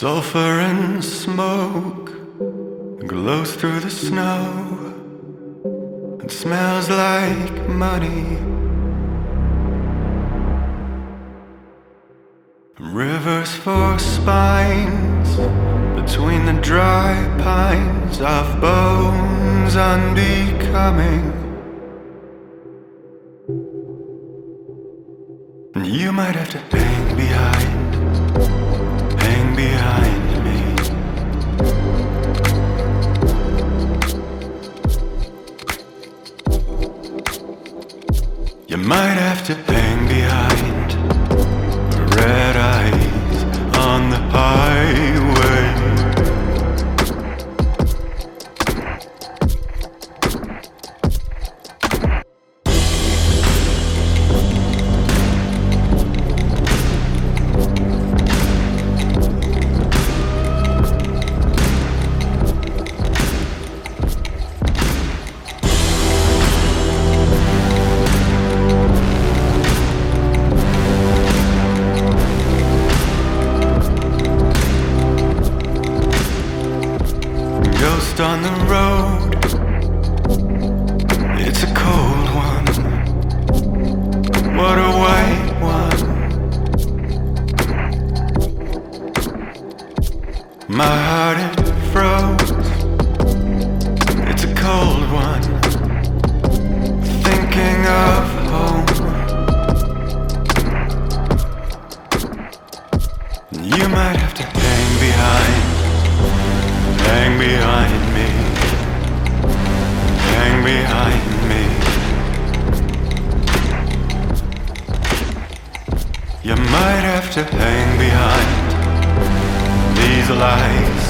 Sulfur and smoke glows through the snow and smells like money. Rivers for spines between the dry pines of bones unbecoming. You might have to hang behind, You might have to Ghost on the road. It's a cold one. What a white one. My heart it froze. It's a cold one. Thinking of home. You might have to hang behind. Behind me. Hang behind me. You might have to hang behind these lies